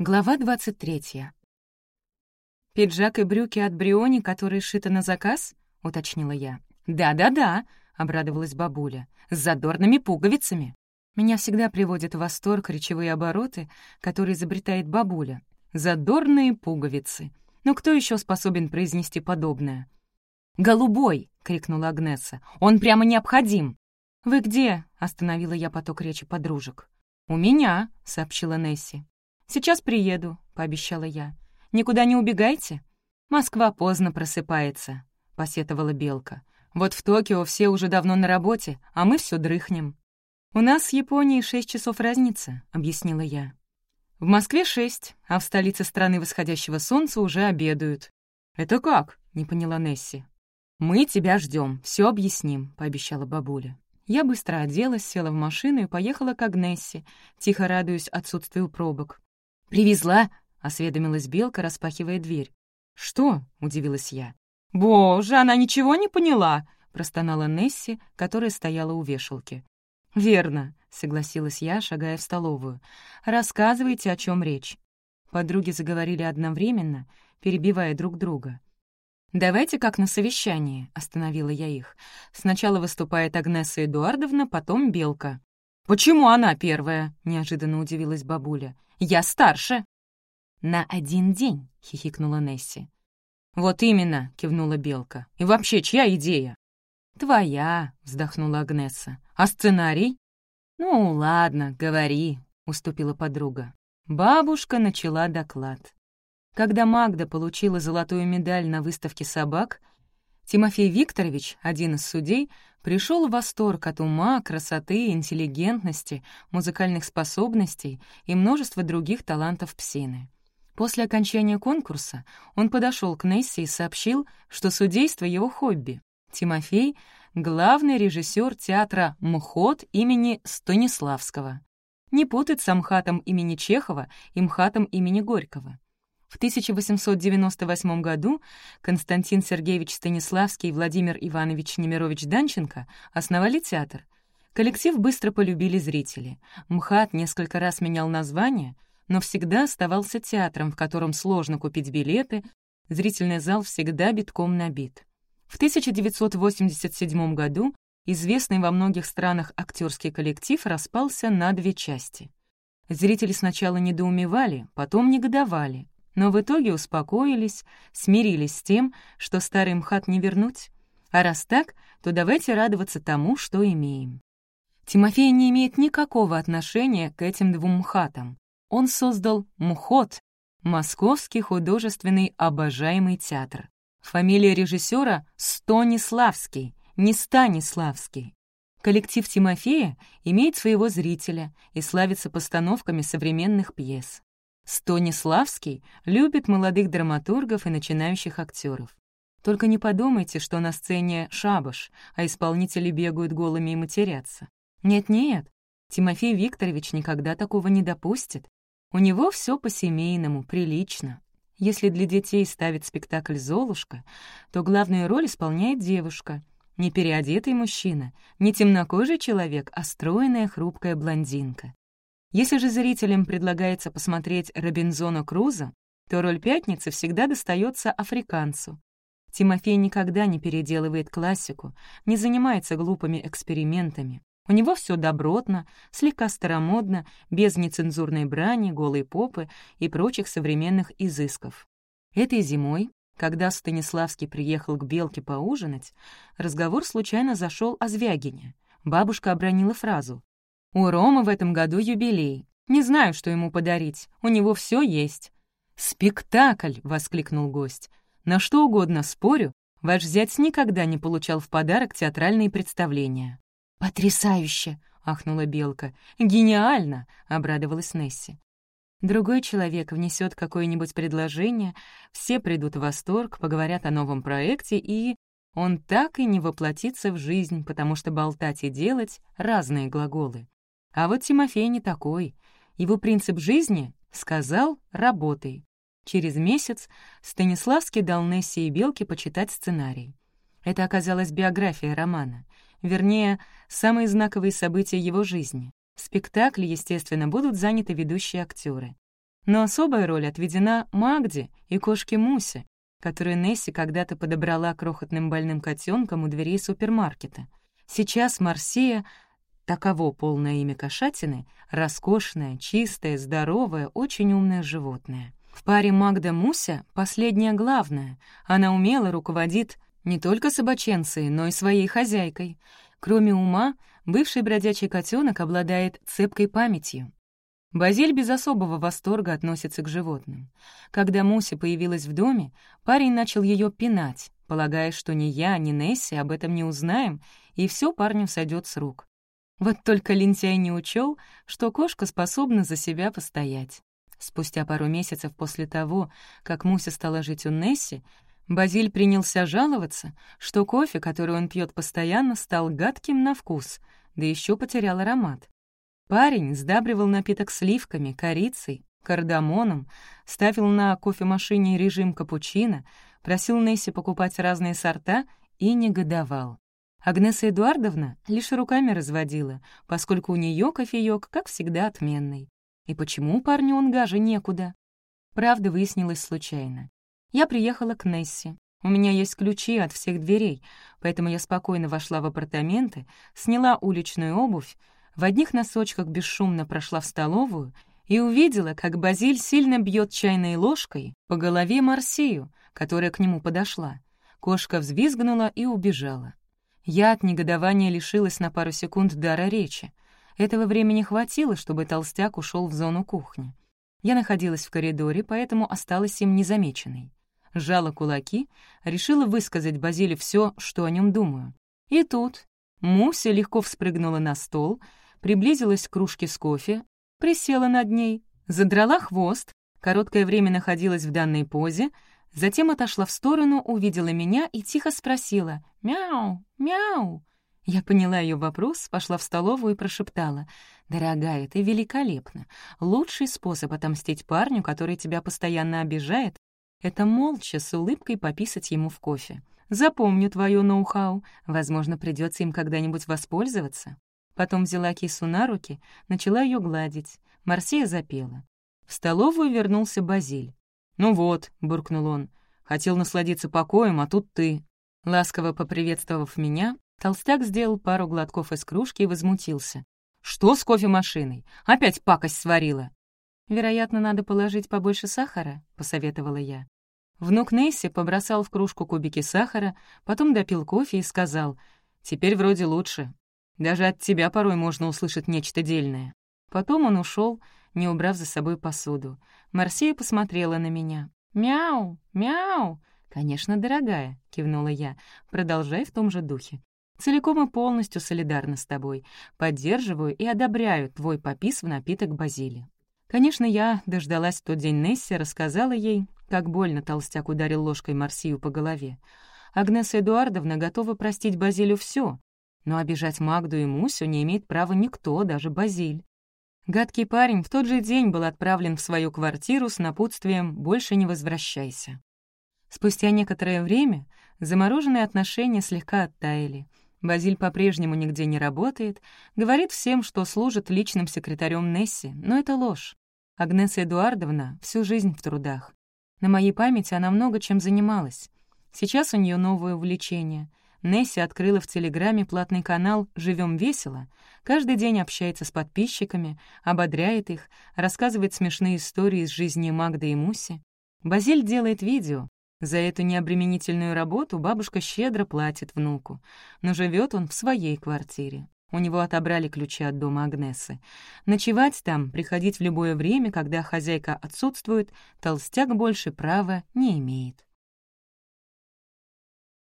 Глава 23. «Пиджак и брюки от Бриони, которые шиты на заказ?» — уточнила я. «Да-да-да», — обрадовалась бабуля, — «с задорными пуговицами». Меня всегда приводят в восторг речевые обороты, которые изобретает бабуля. «Задорные пуговицы». Ну кто еще способен произнести подобное? «Голубой!» — крикнула Агнеса. «Он прямо необходим!» «Вы где?» — остановила я поток речи подружек. «У меня», — сообщила Несси. «Сейчас приеду», — пообещала я. «Никуда не убегайте?» «Москва поздно просыпается», — посетовала Белка. «Вот в Токио все уже давно на работе, а мы все дрыхнем». «У нас с Японией шесть часов разница», — объяснила я. «В Москве шесть, а в столице страны восходящего солнца уже обедают». «Это как?» — не поняла Несси. «Мы тебя ждем, все объясним», — пообещала бабуля. Я быстро оделась, села в машину и поехала к Агнессе, тихо радуясь отсутствию пробок. «Привезла?» — осведомилась Белка, распахивая дверь. «Что?» — удивилась я. «Боже, она ничего не поняла!» — простонала Несси, которая стояла у вешалки. «Верно», — согласилась я, шагая в столовую. «Рассказывайте, о чем речь». Подруги заговорили одновременно, перебивая друг друга. «Давайте как на совещании», — остановила я их. «Сначала выступает Агнеса Эдуардовна, потом Белка». «Почему она первая?» — неожиданно удивилась бабуля. Я старше». «На один день», — хихикнула Несси. «Вот именно», — кивнула Белка. «И вообще, чья идея?» «Твоя», — вздохнула Агнеса. «А сценарий?» «Ну, ладно, говори», — уступила подруга. Бабушка начала доклад. Когда Магда получила золотую медаль на выставке собак, Тимофей Викторович, один из судей, пришел в восторг от ума, красоты, интеллигентности, музыкальных способностей и множества других талантов псины. После окончания конкурса он подошел к Нессе и сообщил, что судейство — его хобби. Тимофей — главный режиссер театра «МХОТ» имени Станиславского. Не путать с МХАТом имени Чехова и МХАТом имени Горького. В 1898 году Константин Сергеевич Станиславский и Владимир Иванович Немирович Данченко основали театр. Коллектив быстро полюбили зрители. МХАТ несколько раз менял название, но всегда оставался театром, в котором сложно купить билеты, зрительный зал всегда битком набит. В 1987 году известный во многих странах актерский коллектив распался на две части. Зрители сначала недоумевали, потом негодовали, но в итоге успокоились, смирились с тем, что старый МХАТ не вернуть. А раз так, то давайте радоваться тому, что имеем. Тимофей не имеет никакого отношения к этим двум МХАТам. Он создал МХОТ, Московский художественный обожаемый театр. Фамилия режиссера Стониславский, не Станиславский. Коллектив Тимофея имеет своего зрителя и славится постановками современных пьес. Станиславский любит молодых драматургов и начинающих актеров. Только не подумайте, что на сцене шабаш, а исполнители бегают голыми и матерятся. Нет-нет, Тимофей Викторович никогда такого не допустит. У него все по-семейному, прилично. Если для детей ставит спектакль «Золушка», то главную роль исполняет девушка. Не переодетый мужчина, не темнокожий человек, а стройная хрупкая блондинка. Если же зрителям предлагается посмотреть Робинзона Круза, то роль пятницы всегда достается африканцу. Тимофей никогда не переделывает классику, не занимается глупыми экспериментами. У него все добротно, слегка старомодно, без нецензурной брани, голой попы и прочих современных изысков. Этой зимой, когда Станиславский приехал к Белке поужинать, разговор случайно зашел о Звягине. Бабушка обронила фразу у Ромы в этом году юбилей. Не знаю, что ему подарить. У него все есть». «Спектакль!» — воскликнул гость. «На что угодно спорю, ваш зять никогда не получал в подарок театральные представления». «Потрясающе!» — ахнула Белка. «Гениально!» — обрадовалась Несси. Другой человек внесет какое-нибудь предложение, все придут в восторг, поговорят о новом проекте, и он так и не воплотится в жизнь, потому что болтать и делать — разные глаголы. А вот Тимофей не такой. Его принцип жизни — сказал — работай. Через месяц Станиславский дал Нессе и Белке почитать сценарий. Это оказалась биография романа. Вернее, самые знаковые события его жизни. В спектакле, естественно, будут заняты ведущие актеры. Но особая роль отведена Магде и кошке Мусе, которую Несси когда-то подобрала крохотным больным котенком у дверей супермаркета. Сейчас Марсия, таково полное имя кошатины, роскошное, чистое, здоровое, очень умное животное. В паре Магда-Муся последняя главная. Она умело руководит не только собаченцей, но и своей хозяйкой. Кроме ума, бывший бродячий котенок обладает цепкой памятью. Базиль без особого восторга относится к животным. Когда Муся появилась в доме, парень начал ее пинать, полагая, что ни я, ни Несси об этом не узнаем, и все парню сойдет с рук. Вот только лентяй не учел, что кошка способна за себя постоять. Спустя пару месяцев после того, как Муся стала жить у Несси, Базиль принялся жаловаться, что кофе, который он пьет постоянно, стал гадким на вкус, да еще потерял аромат. Парень сдабривал напиток сливками, корицей, кардамоном, ставил на кофемашине режим капучино, просил Несси покупать разные сорта и негодовал. Агнеса Эдуардовна лишь руками разводила, поскольку у нее кофеёк, как всегда, отменный. И почему парню он гаже некуда? Правда выяснилась случайно. Я приехала к Несси. У меня есть ключи от всех дверей, поэтому я спокойно вошла в апартаменты, сняла уличную обувь, в одних носочках бесшумно прошла в столовую и увидела, как Базиль сильно бьет чайной ложкой по голове Марсию, которая к нему подошла. Кошка взвизгнула и убежала. Я от негодования лишилась на пару секунд дара речи. Этого времени хватило, чтобы толстяк ушел в зону кухни. Я находилась в коридоре, поэтому осталась им незамеченной. Сжала кулаки, решила высказать Базиле все, что о нем думаю. И тут Муся легко вспрыгнула на стол — приблизилась к кружке с кофе, присела над ней, задрала хвост, короткое время находилась в данной позе, затем отошла в сторону, увидела меня и тихо спросила «Мяу! Мяу!». Я поняла ее вопрос, пошла в столовую и прошептала «Дорогая, ты великолепна. Лучший способ отомстить парню, который тебя постоянно обижает, это молча с улыбкой пописать ему в кофе. Запомню твое ноу-хау. Возможно, придется им когда-нибудь воспользоваться. Потом взяла кису на руки, начала ее гладить. Марсия запела. В столовую вернулся Базиль. «Ну вот», — буркнул он, — «хотел насладиться покоем, а тут ты». Ласково поприветствовав меня, толстяк сделал пару глотков из кружки и возмутился. «Что с кофемашиной? Опять пакость сварила!» «Вероятно, надо положить побольше сахара», — посоветовала я. Внук Несси побросал в кружку кубики сахара, потом допил кофе и сказал, «Теперь вроде лучше. Даже от тебя порой можно услышать нечто дельное». Потом он ушел, не убрав за собой посуду. Марсия посмотрела на меня. «Мяу! Мяу!» «Конечно, дорогая», — кивнула я. «Продолжай в том же духе. Целиком и полностью солидарна с тобой. Поддерживаю и одобряю твой попис в напиток базили». Конечно, я дождалась тот день Несси, рассказала ей, как больно толстяк ударил ложкой Марсию по голове. Агнеса Эдуардовна готова простить Базилю все, но обижать Магду и Мусю не имеет права никто, даже Базиль. Гадкий парень в тот же день был отправлен в свою квартиру с напутствием «больше не возвращайся». Спустя некоторое время замороженные отношения слегка оттаяли. Базиль по-прежнему нигде не работает, говорит всем, что служит личным секретарем Несси, но это ложь. Агнеса Эдуардовна всю жизнь в трудах. На моей памяти она много чем занималась. Сейчас у нее новое увлечение. Несси открыла в Телеграме платный канал «Живем весело». Каждый день общается с подписчиками, ободряет их, рассказывает смешные истории из жизни Магды и Муси. Базиль делает видео. За эту необременительную работу бабушка щедро платит внуку. Но живет он в своей квартире. У него отобрали ключи от дома Агнесы. Ночевать там, приходить в любое время, когда хозяйка отсутствует, толстяк больше права не имеет.